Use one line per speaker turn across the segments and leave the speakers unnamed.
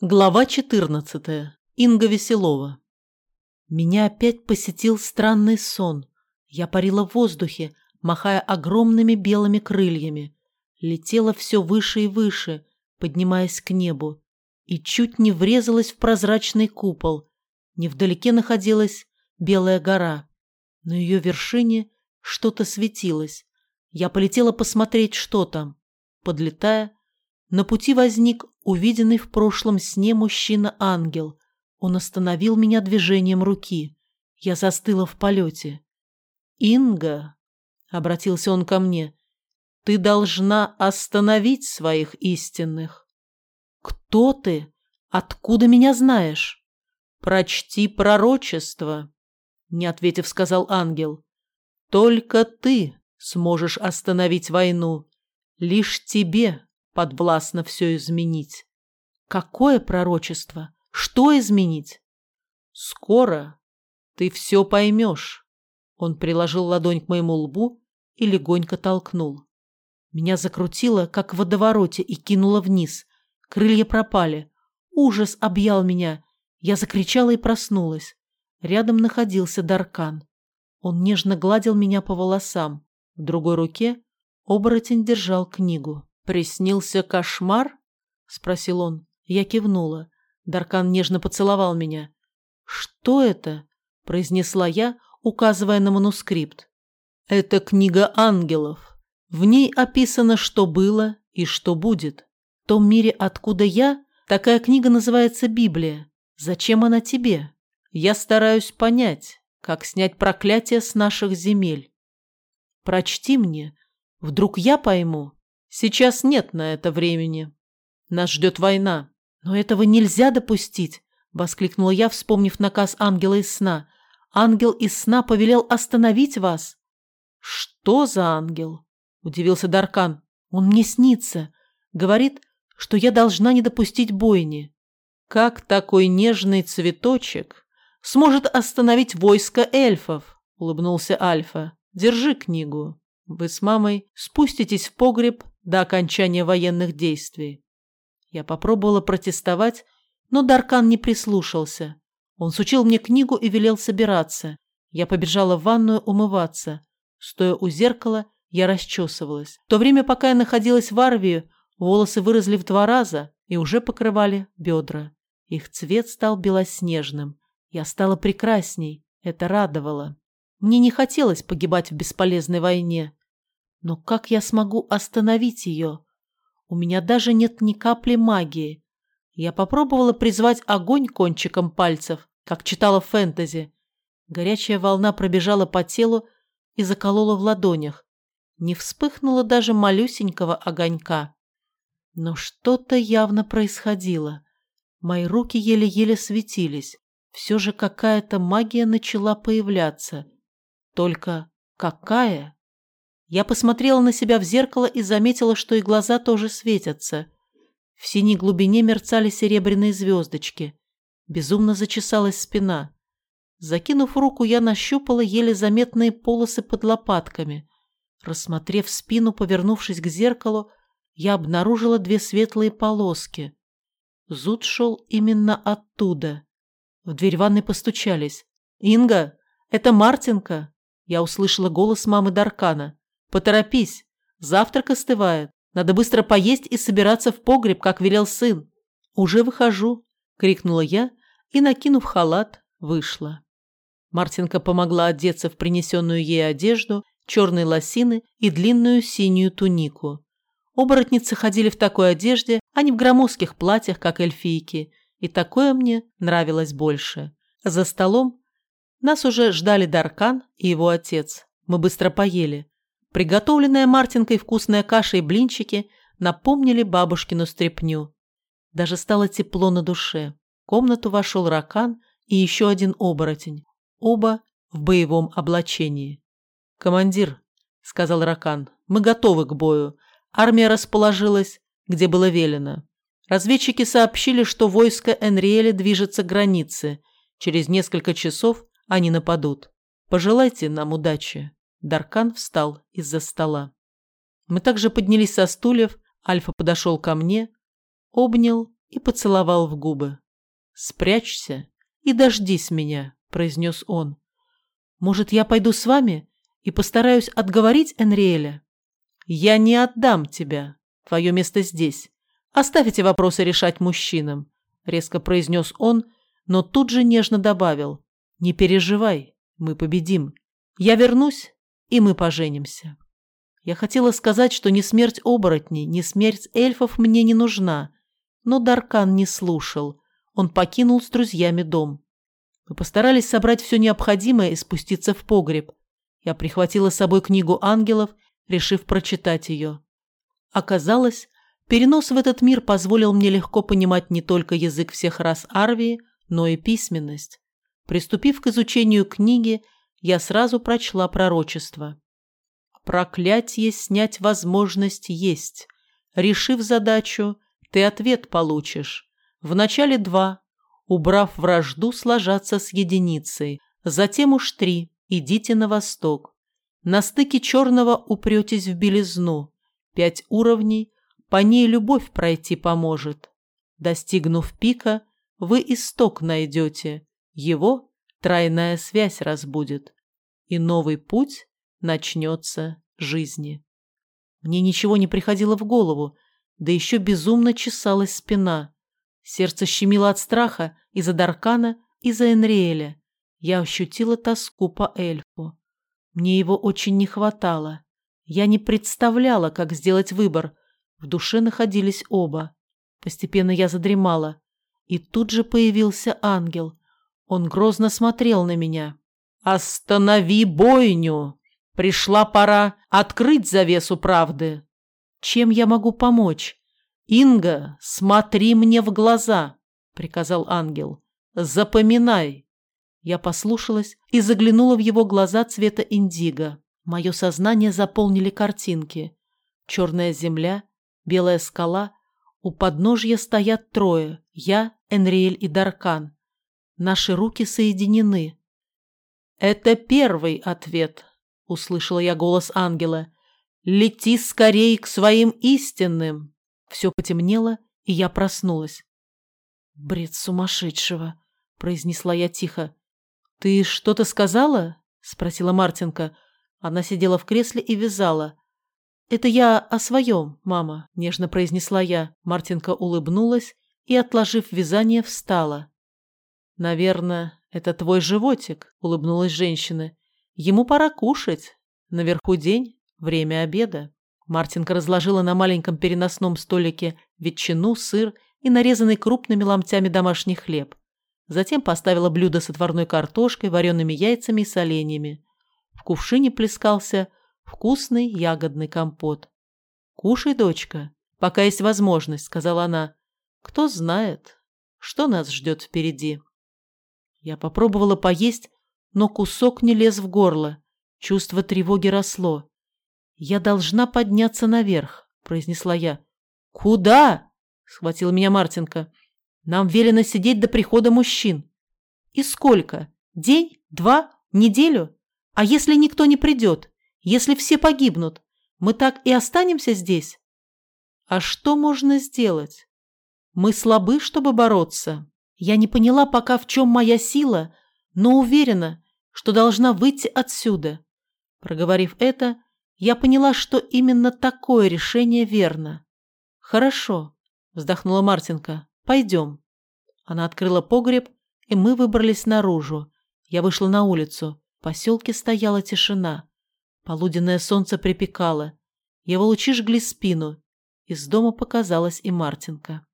Глава 14. Инга Веселова. Меня опять посетил странный сон. Я парила в воздухе, махая огромными белыми крыльями. Летела все выше и выше, поднимаясь к небу, и чуть не врезалась в прозрачный купол. Невдалеке находилась Белая гора. На ее вершине что-то светилось. Я полетела посмотреть, что там. Подлетая, на пути возник увиденный в прошлом сне мужчина-ангел. Он остановил меня движением руки. Я застыла в полете. «Инга», — обратился он ко мне, — «ты должна остановить своих истинных». «Кто ты? Откуда меня знаешь?» «Прочти пророчество», — не ответив, сказал ангел. «Только ты сможешь остановить войну. Лишь тебе подвластно все изменить. Какое пророчество? Что изменить? Скоро ты все поймешь. Он приложил ладонь к моему лбу и легонько толкнул. Меня закрутило, как в водовороте, и кинуло вниз. Крылья пропали. Ужас объял меня. Я закричала и проснулась. Рядом находился Даркан. Он нежно гладил меня по волосам. В другой руке оборотень держал книгу. «Приснился кошмар?» — спросил он. Я кивнула. Даркан нежно поцеловал меня. «Что это?» — произнесла я, указывая на манускрипт. «Это книга ангелов. В ней описано, что было и что будет. В том мире, откуда я, такая книга называется Библия. Зачем она тебе? Я стараюсь понять, как снять проклятие с наших земель. Прочти мне, вдруг я пойму». Сейчас нет на это времени. Нас ждет война. Но этого нельзя допустить, воскликнула я, вспомнив наказ ангела из сна. Ангел из сна повелел остановить вас. Что за ангел? Удивился Даркан. Он мне снится. Говорит, что я должна не допустить бойни. Как такой нежный цветочек сможет остановить войско эльфов? Улыбнулся Альфа. Держи книгу. Вы с мамой спуститесь в погреб до окончания военных действий. Я попробовала протестовать, но Даркан не прислушался. Он сучил мне книгу и велел собираться. Я побежала в ванную умываться. Стоя у зеркала, я расчесывалась. В то время, пока я находилась в Арвии, волосы выросли в два раза и уже покрывали бедра. Их цвет стал белоснежным. Я стала прекрасней. Это радовало. Мне не хотелось погибать в бесполезной войне. Но как я смогу остановить ее? У меня даже нет ни капли магии. Я попробовала призвать огонь кончиком пальцев, как читала в фэнтези. Горячая волна пробежала по телу и заколола в ладонях. Не вспыхнуло даже малюсенького огонька. Но что-то явно происходило. Мои руки еле-еле светились. Все же какая-то магия начала появляться. Только какая? Я посмотрела на себя в зеркало и заметила, что и глаза тоже светятся. В синей глубине мерцали серебряные звездочки. Безумно зачесалась спина. Закинув руку, я нащупала еле заметные полосы под лопатками. Рассмотрев спину, повернувшись к зеркалу, я обнаружила две светлые полоски. Зуд шел именно оттуда. В дверь ванной постучались. «Инга, это Мартинка!» Я услышала голос мамы Даркана. Поторопись, завтрак остывает. Надо быстро поесть и собираться в погреб, как велел сын. Уже выхожу, крикнула я и, накинув халат, вышла. Мартинка помогла одеться в принесенную ей одежду, черные лосины и длинную синюю тунику. Оборотницы ходили в такой одежде, а не в громоздких платьях, как эльфийки, и такое мне нравилось больше. За столом нас уже ждали Даркан и его отец. Мы быстро поели. Приготовленная Мартинкой вкусная каша и блинчики напомнили бабушкину стряпню. Даже стало тепло на душе. В комнату вошел Ракан и еще один оборотень. Оба в боевом облачении. «Командир», — сказал Ракан, — «мы готовы к бою. Армия расположилась, где было велено. Разведчики сообщили, что войско Энриэля движется к границе. Через несколько часов они нападут. Пожелайте нам удачи». Даркан встал из-за стола. Мы также поднялись со стульев, Альфа подошел ко мне, обнял и поцеловал в губы. «Спрячься и дождись меня», — произнес он. «Может, я пойду с вами и постараюсь отговорить Энриэля?» «Я не отдам тебя. Твое место здесь. Оставите вопросы решать мужчинам», — резко произнес он, но тут же нежно добавил. «Не переживай, мы победим. Я вернусь, и мы поженимся». Я хотела сказать, что ни смерть оборотней, ни смерть эльфов мне не нужна, но Даркан не слушал. Он покинул с друзьями дом. Мы постарались собрать все необходимое и спуститься в погреб. Я прихватила с собой книгу ангелов, решив прочитать ее. Оказалось, перенос в этот мир позволил мне легко понимать не только язык всех рас Арвии, но и письменность. Приступив к изучению книги, я сразу прочла пророчество. Проклятие снять возможность есть. Решив задачу, ты ответ получишь. В начале два, убрав вражду, сложаться с единицей. Затем уж три, идите на восток. На стыке черного упретесь в белизну. Пять уровней, по ней любовь пройти поможет. Достигнув пика, вы исток найдете. Его тройная связь разбудит. И новый путь начнется жизни. Мне ничего не приходило в голову, да еще безумно чесалась спина. Сердце щемило от страха и за Даркана, и за Энриэля. Я ощутила тоску по эльфу. Мне его очень не хватало. Я не представляла, как сделать выбор. В душе находились оба. Постепенно я задремала. И тут же появился ангел. Он грозно смотрел на меня. «Останови бойню! Пришла пора открыть завесу правды!» «Чем я могу помочь?» «Инга, смотри мне в глаза!» — приказал ангел. «Запоминай!» Я послушалась и заглянула в его глаза цвета индиго. Мое сознание заполнили картинки. Черная земля, белая скала. У подножья стоят трое. Я, Энриэль и Даркан. Наши руки соединены. «Это первый ответ», — услышала я голос ангела. «Лети скорей к своим истинным!» Все потемнело, и я проснулась. «Бред сумасшедшего», — произнесла я тихо. «Ты что-то сказала?» — спросила Мартинка. Она сидела в кресле и вязала. «Это я о своем, мама», — нежно произнесла я. Мартинка улыбнулась и, отложив вязание, встала. «Наверное, это твой животик», — улыбнулась женщина. «Ему пора кушать. Наверху день, время обеда». Мартинка разложила на маленьком переносном столике ветчину, сыр и нарезанный крупными ломтями домашний хлеб. Затем поставила блюдо с отварной картошкой, вареными яйцами и соленьями. В кувшине плескался вкусный ягодный компот. «Кушай, дочка, пока есть возможность», — сказала она. «Кто знает, что нас ждет впереди». Я попробовала поесть, но кусок не лез в горло. Чувство тревоги росло. «Я должна подняться наверх», — произнесла я. «Куда?» — схватила меня Мартинка. «Нам велено сидеть до прихода мужчин». «И сколько? День? Два? Неделю? А если никто не придет? Если все погибнут? Мы так и останемся здесь?» «А что можно сделать? Мы слабы, чтобы бороться. Я не поняла пока, в чем моя сила, но уверена, что должна выйти отсюда». Проговорив это, я поняла, что именно такое решение верно. «Хорошо», — вздохнула Мартинка, — «пойдем». Она открыла погреб, и мы выбрались наружу. Я вышла на улицу. В поселке стояла тишина. Полуденное солнце припекало. Его лучи жгли спину. Из дома показалась и Мартинка.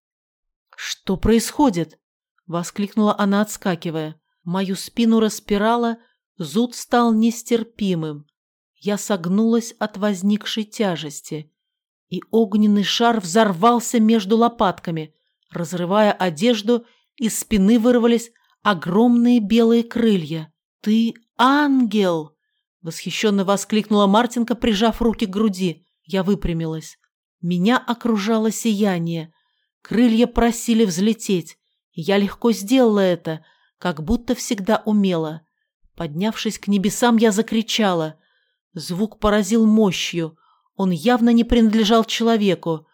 «Что происходит?» — воскликнула она, отскакивая. Мою спину распирала, зуд стал нестерпимым. Я согнулась от возникшей тяжести, и огненный шар взорвался между лопатками. Разрывая одежду, из спины вырвались огромные белые крылья. «Ты ангел!» — восхищенно воскликнула Мартинка, прижав руки к груди. Я выпрямилась. Меня окружало сияние. Крылья просили взлететь. Я легко сделала это, как будто всегда умела. Поднявшись к небесам, я закричала — Звук поразил мощью. Он явно не принадлежал человеку.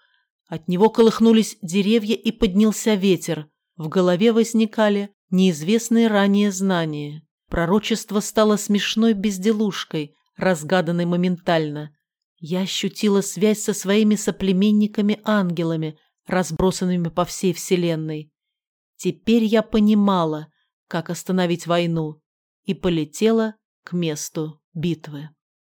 От него колыхнулись деревья и поднялся ветер. В голове возникали неизвестные ранее знания. Пророчество стало смешной безделушкой, разгаданной моментально. Я ощутила связь со своими соплеменниками-ангелами, разбросанными по всей Вселенной. Теперь я понимала, как остановить войну, и полетела к месту битвы.